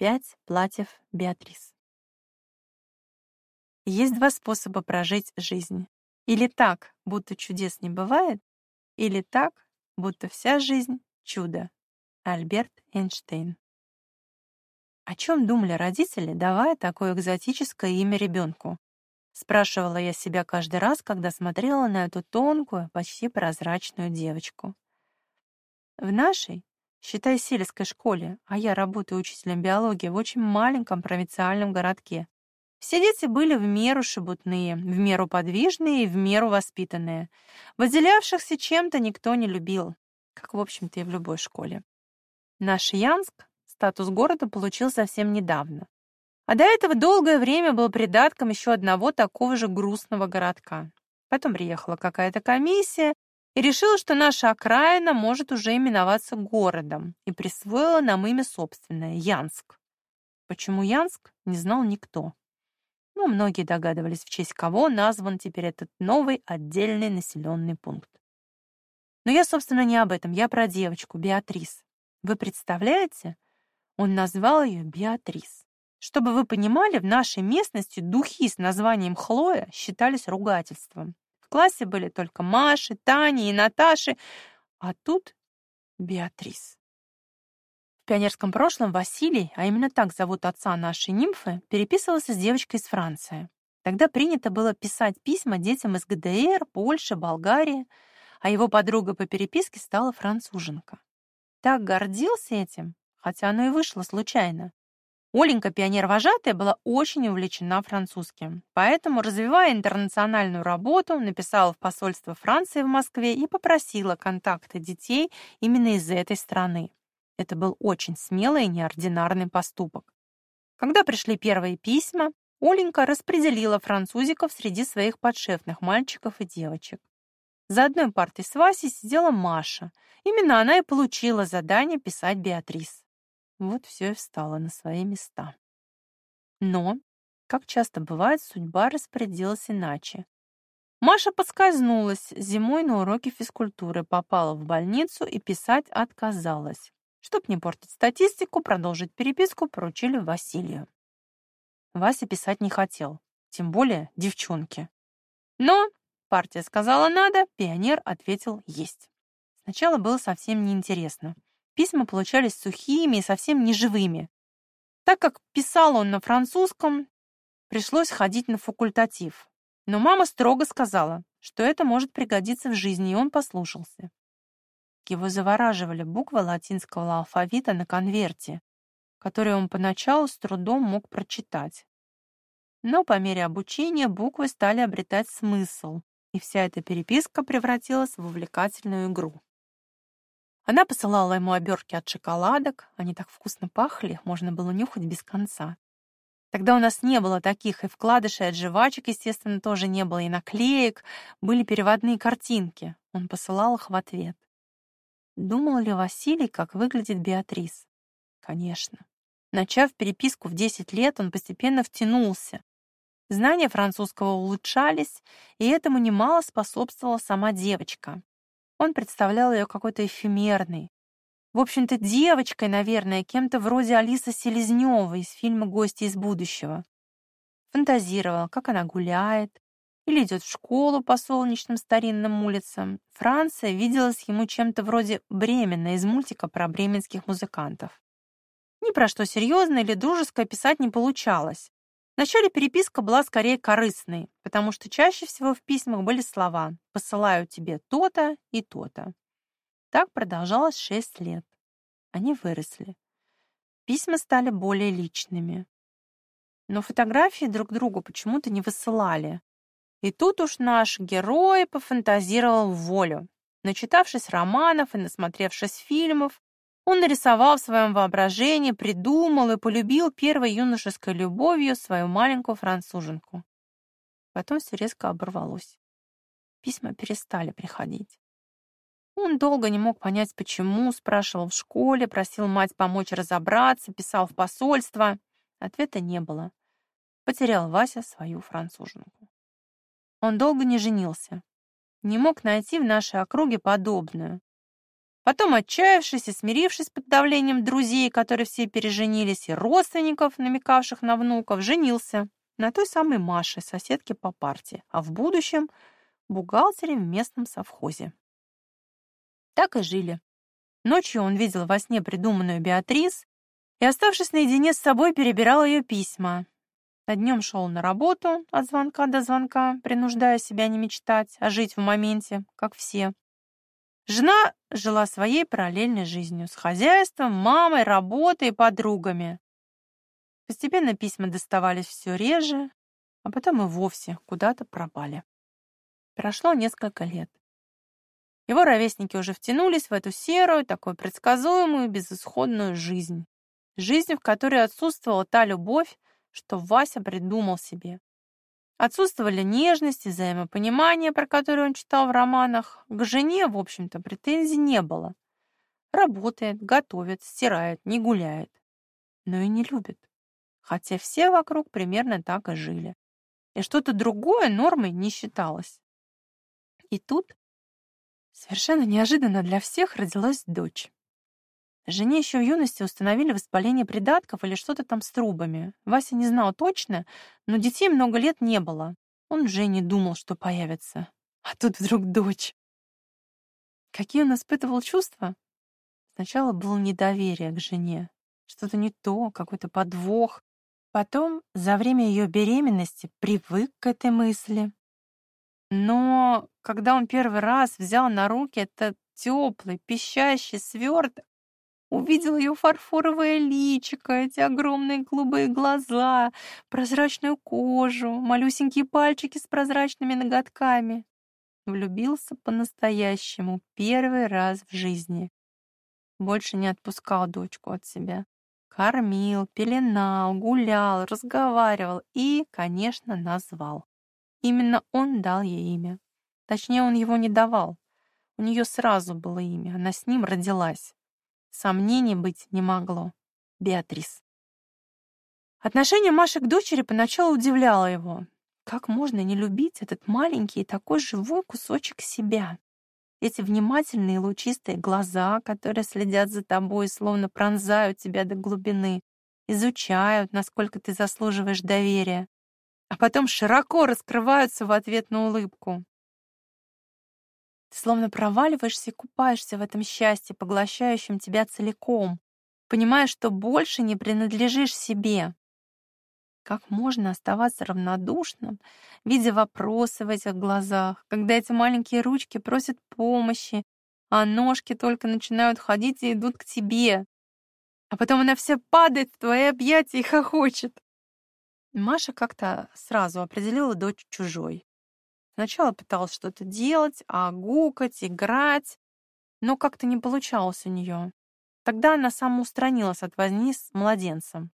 Пять платьев Беатрис. Есть два способа прожить жизнь. Или так, будто чудес не бывает, или так, будто вся жизнь — чудо. Альберт Эйнштейн. О чем думали родители, давая такое экзотическое имя ребенку? Спрашивала я себя каждый раз, когда смотрела на эту тонкую, почти прозрачную девочку. В нашей, Считай, сельской школе, а я работаю учителем биологии в очень маленьком провинциальном городке. Все дети были в меру шебутные, в меру подвижные и в меру воспитанные. Выделявшихся чем-то никто не любил, как, в общем-то, и в любой школе. Наш Янск статус города получил совсем недавно. А до этого долгое время был придатком еще одного такого же грустного городка. Потом приехала какая-то комиссия, и решила, что наша окраина может уже именоваться городом, и присвоила нам имя собственное — Янск. Почему Янск, не знал никто. Но многие догадывались, в честь кого назван теперь этот новый отдельный населенный пункт. Но я, собственно, не об этом, я про девочку, Беатрис. Вы представляете? Он назвал ее Беатрис. Чтобы вы понимали, в нашей местности духи с названием Хлоя считались ругательством классе были только Маши, Таня и Наташи, а тут Беатрис. В пионерском прошлом Василий, а именно так зовут отца нашей нимфы, переписывался с девочкой из Франции. Тогда принято было писать письма детям из ГДР, Польши, Болгарии, а его подруга по переписке стала француженка. Так гордился этим, хотя оно и вышло случайно. Оленька, пионер-вожатая, была очень увлечена французским, поэтому, развивая интернациональную работу, написала в посольство Франции в Москве и попросила контакты детей именно из этой страны. Это был очень смелый и неординарный поступок. Когда пришли первые письма, Оленька распределила французиков среди своих подшефных мальчиков и девочек. За одной партой с Васей сидела Маша. Именно она и получила задание писать Беатрис. Вот все и встало на свои места. Но, как часто бывает, судьба распорядилась иначе. Маша подскользнулась зимой на уроке физкультуры, попала в больницу и писать отказалась. Чтоб не портить статистику, продолжить переписку поручили Василию. Вася писать не хотел, тем более девчонки. Но партия сказала «надо», пионер ответил «есть». Сначала было совсем неинтересно. Письма получались сухими и совсем неживыми. Так как писал он на французском, пришлось ходить на факультатив. Но мама строго сказала, что это может пригодиться в жизни, и он послушался. Его завораживали буквы латинского алфавита на конверте, которые он поначалу с трудом мог прочитать. Но по мере обучения буквы стали обретать смысл, и вся эта переписка превратилась в увлекательную игру. Она посылала ему обертки от шоколадок, они так вкусно пахли, можно было нюхать без конца. Тогда у нас не было таких и вкладышей от жвачек, естественно, тоже не было, и наклеек, были переводные картинки. Он посылал их в ответ. Думал ли Василий, как выглядит Беатрис? Конечно. Начав переписку в 10 лет, он постепенно втянулся. Знания французского улучшались, и этому немало способствовала сама девочка. Он представлял ее какой-то эфемерной. В общем-то, девочкой, наверное, кем-то вроде Алисы Селезневой из фильма «Гости из будущего». Фантазировал, как она гуляет, или идет в школу по солнечным старинным улицам. Франция виделась ему чем-то вроде Бремена из мультика про бременских музыкантов. Ни про что серьезное или дружеское писать не получалось. Вначале переписка была скорее корыстной, потому что чаще всего в письмах были слова «посылаю тебе то-то и то-то». Так продолжалось шесть лет. Они выросли. Письма стали более личными. Но фотографии друг другу почему-то не высылали. И тут уж наш герой пофантазировал в волю. Начитавшись романов и насмотревшись фильмов, он нарисовал в своем воображении, придумал и полюбил первой юношеской любовью свою маленькую француженку. Потом все резко оборвалось. Письма перестали приходить. Он долго не мог понять, почему, спрашивал в школе, просил мать помочь разобраться, писал в посольство. Ответа не было. Потерял Вася свою француженку. Он долго не женился. Не мог найти в нашей округе подобную. Потом, отчаявшись и смирившись под давлением друзей, которые все переженились, и родственников, намекавших на внуков, женился на той самой Маше, соседке по партии, а в будущем бухгалтере в местном совхозе. Так и жили. Ночью он видел во сне придуманную Беатрис и, оставшись наедине с собой, перебирал ее письма. А днем шел на работу от звонка до звонка, принуждая себя не мечтать, а жить в моменте, как все. Жена жила своей параллельной жизнью с хозяйством, мамой, работой и подругами. Постепенно письма доставались все реже, а потом и вовсе куда-то пропали. Прошло несколько лет. Его ровесники уже втянулись в эту серую, такую предсказуемую, безысходную жизнь. Жизнь, в которой отсутствовала та любовь, что Вася придумал себе. Отсутствовали нежность и взаимопонимание, про которые он читал в романах. К жене, в общем-то, претензий не было. Работает, готовит, стирает, не гуляет. Но и не любит. Хотя все вокруг примерно так и жили. И что-то другое нормой не считалось. И тут, совершенно неожиданно для всех, родилась дочь. Жене еще в юности установили воспаление придатков или что-то там с трубами. Вася не знал точно, но детей много лет не было. Он уже не думал, что появится. А тут вдруг дочь. Какие он испытывал чувства? Сначала было недоверие к жене. Что-то не то, какой-то подвох. Потом, за время ее беременности, привык к этой мысли. Но когда он первый раз взял на руки этот теплый, пищащий сверток, увидел ее фарфоровое личико, эти огромные голубые глаза, прозрачную кожу, малюсенькие пальчики с прозрачными ноготками. Влюбился по-настоящему первый раз в жизни. Больше не отпускал дочку от себя. Кормил, пеленал, гулял, разговаривал и, конечно, назвал. Именно он дал ей имя. Точнее, он его не давал. У нее сразу было имя, она с ним родилась. Сомнений быть не могло. Беатрис. Отношение Маши к дочери поначалу удивляло его. Как можно не любить этот маленький и такой живой кусочек себя? Эти внимательные лучистые глаза, которые следят за тобой, словно пронзают тебя до глубины, изучают, насколько ты заслуживаешь доверия а потом широко раскрываются в ответ на улыбку. Ты словно проваливаешься и купаешься в этом счастье, поглощающем тебя целиком, понимая, что больше не принадлежишь себе. Как можно оставаться равнодушным, видя вопросы в этих глазах, когда эти маленькие ручки просят помощи, а ножки только начинают ходить и идут к тебе. А потом она вся падает в твои объятия и хохочет. Маша как-то сразу определила дочь чужой. Сначала пыталась что-то делать, а гукать, играть, но как-то не получалось у нее. Тогда она самоустранилась от возни с младенцем.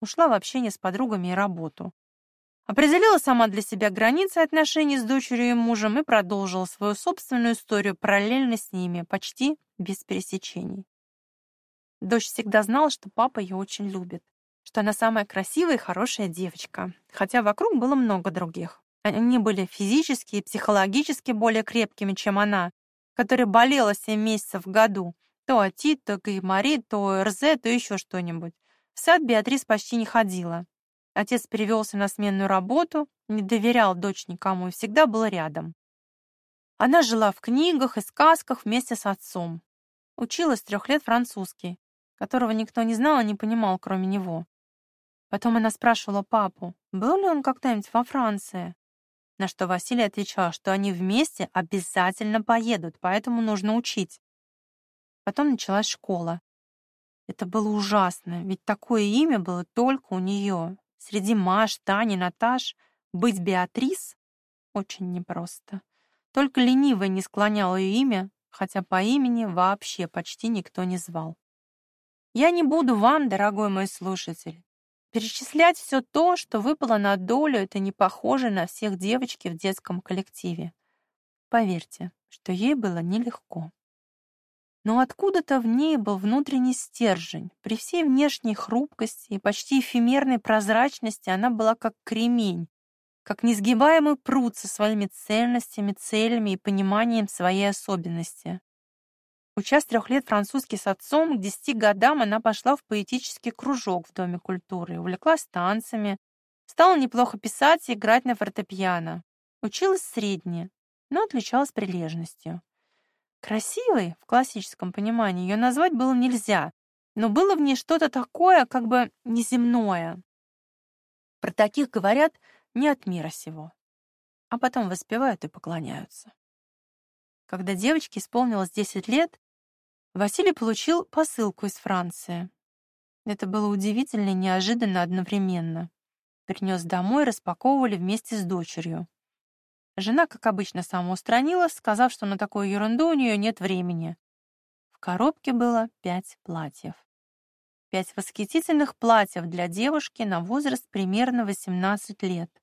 Ушла в общение с подругами и работу. Определила сама для себя границы отношений с дочерью и мужем и продолжила свою собственную историю параллельно с ними, почти без пересечений. Дочь всегда знала, что папа ее очень любит что она самая красивая и хорошая девочка, хотя вокруг было много других. Они были физически и психологически более крепкими, чем она, которая болела 7 месяцев в году. То отит, то гайморит, то РЗ, то еще что-нибудь. В сад Беатрис почти не ходила. Отец перевелся на сменную работу, не доверял дочь никому и всегда был рядом. Она жила в книгах и сказках вместе с отцом. Училась трех лет французский, которого никто не знал и не понимал, кроме него. Потом она спрашивала папу, был ли он когда-нибудь во Франции. На что Василий отвечал, что они вместе обязательно поедут, поэтому нужно учить. Потом началась школа. Это было ужасно, ведь такое имя было только у нее. Среди Маш, Тани, Наташ быть Беатрис очень непросто. Только ленивый не склонял ее имя, хотя по имени вообще почти никто не звал. Я не буду вам, дорогой мой слушатель, Перечислять все то, что выпало на долю, это не похоже на всех девочки в детском коллективе. Поверьте, что ей было нелегко. Но откуда-то в ней был внутренний стержень. При всей внешней хрупкости и почти эфемерной прозрачности она была как кремень, как несгибаемый пруд со своими ценностями, целями и пониманием своей особенности. Учась трех лет французский с отцом, к десяти годам она пошла в поэтический кружок в Доме культуры, увлеклась танцами, стала неплохо писать и играть на фортепиано. Училась средне, но отличалась прилежностью. Красивой, в классическом понимании, ее назвать было нельзя, но было в ней что-то такое, как бы неземное. Про таких говорят не от мира сего, а потом воспевают и поклоняются. Когда девочке исполнилось 10 лет, Василий получил посылку из Франции. Это было удивительно и неожиданно одновременно. Принес домой, распаковывали вместе с дочерью. Жена, как обычно, самоустранилась, сказав, что на такую ерунду у нее нет времени. В коробке было пять платьев. Пять восхитительных платьев для девушки на возраст примерно 18 лет.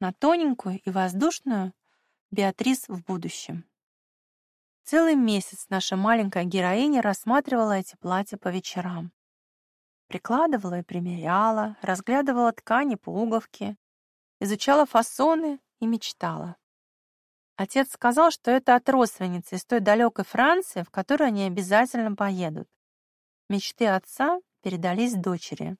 На тоненькую и воздушную Беатрис в будущем. Целый месяц наша маленькая героиня рассматривала эти платья по вечерам. Прикладывала и примеряла, разглядывала ткани пуговки, изучала фасоны и мечтала. Отец сказал, что это от родственницы из той далекой Франции, в которую они обязательно поедут. Мечты отца передались дочери.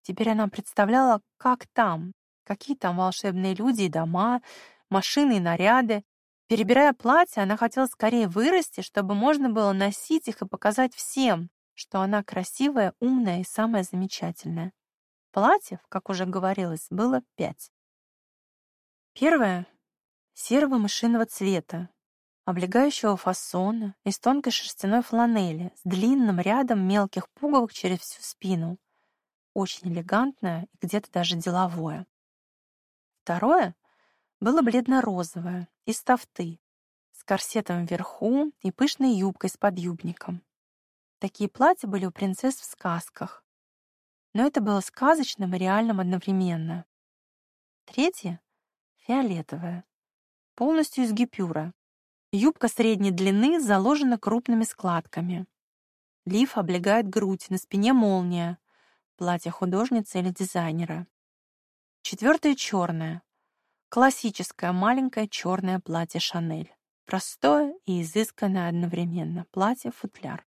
Теперь она представляла, как там, какие там волшебные люди и дома, машины и наряды. Перебирая платья, она хотела скорее вырасти, чтобы можно было носить их и показать всем, что она красивая, умная и самая замечательная. Платьев, как уже говорилось, было пять. Первое — серого мышиного цвета, облегающего фасона, из тонкой шерстяной фланели с длинным рядом мелких пуговок через всю спину. Очень элегантное и где-то даже деловое. Второе было бледно-розовое, из тафты, с корсетом вверху и пышной юбкой с подъюбником. Такие платья были у принцесс в сказках. Но это было сказочным и реальным одновременно. Третье фиолетовая, полностью из гипюра. Юбка средней длины заложена крупными складками. Лиф облегает грудь, на спине молния. Платье художницы или дизайнера. Четвертое черное. Классическое маленькое черное платье Шанель. Простое и изысканное одновременно. Платье-футляр.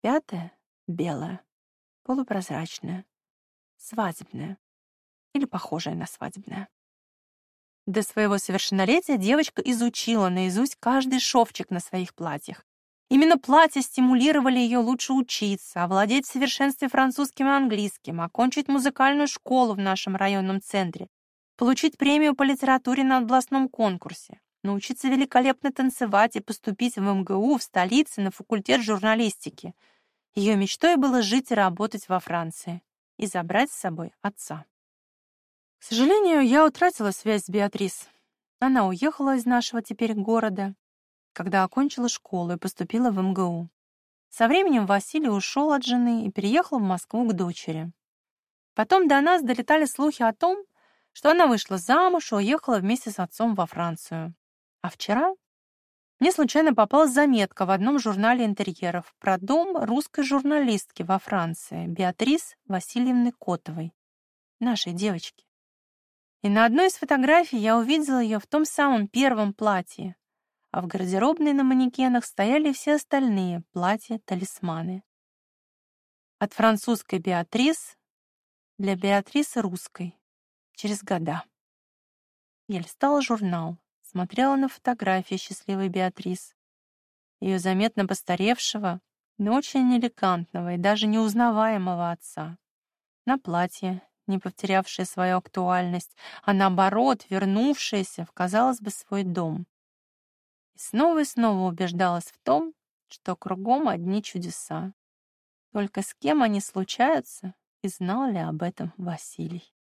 Пятое — белое, полупрозрачное, свадебное или похожее на свадебное. До своего совершеннолетия девочка изучила наизусть каждый шовчик на своих платьях. Именно платья стимулировали ее лучше учиться, овладеть в совершенстве французским и английским, окончить музыкальную школу в нашем районном центре, получить премию по литературе на областном конкурсе, научиться великолепно танцевать и поступить в МГУ в столице на факультет журналистики. Ее мечтой было жить и работать во Франции и забрать с собой отца. К сожалению, я утратила связь с Беатрис. Она уехала из нашего теперь города, когда окончила школу и поступила в МГУ. Со временем Василий ушел от жены и переехал в Москву к дочери. Потом до нас долетали слухи о том, что она вышла замуж и уехала вместе с отцом во Францию. А вчера мне случайно попалась заметка в одном журнале интерьеров про дом русской журналистки во Франции, Беатрис Васильевны Котовой, нашей девочки. И на одной из фотографий я увидела ее в том самом первом платье, а в гардеробной на манекенах стояли все остальные платья-талисманы. От французской Беатрис для Беатрисы русской, через года. Я листала журнал, смотрела на фотографии счастливой Беатрис, ее заметно постаревшего, но очень элегантного и даже неузнаваемого отца, на платье, не потерявшая свою актуальность, а наоборот, вернувшаяся в, казалось бы, свой дом. И снова и снова убеждалась в том, что кругом одни чудеса. Только с кем они случаются, и знал ли об этом Василий.